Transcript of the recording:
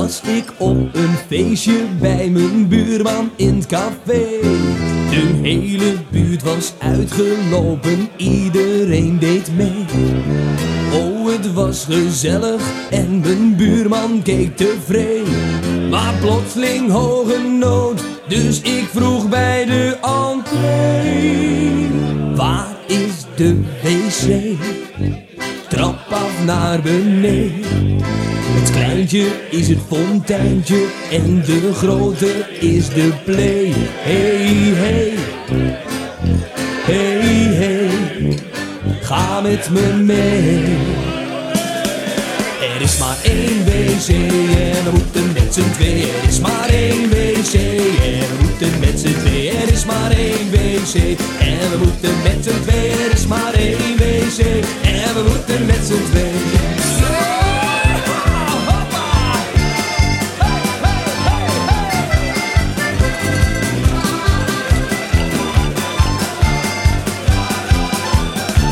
ik op een feestje bij mijn buurman in het café. De hele buurt was uitgelopen, iedereen deed mee. Oh, het was gezellig en mijn buurman keek tevreden. Maar plotseling hoge nood, dus ik vroeg bij de entree. Waar is de wc? Trap af naar beneden. Kleintje is het fonteintje en de grote is de play. Hey, hey, hey, hey, ga met me mee. Er is maar één wc en we moeten met z'n twee. Er is maar één wc en we moeten met z'n twee. Er is maar één wc en we moeten met z'n twee. Er is maar één wc en we moeten met z'n twee.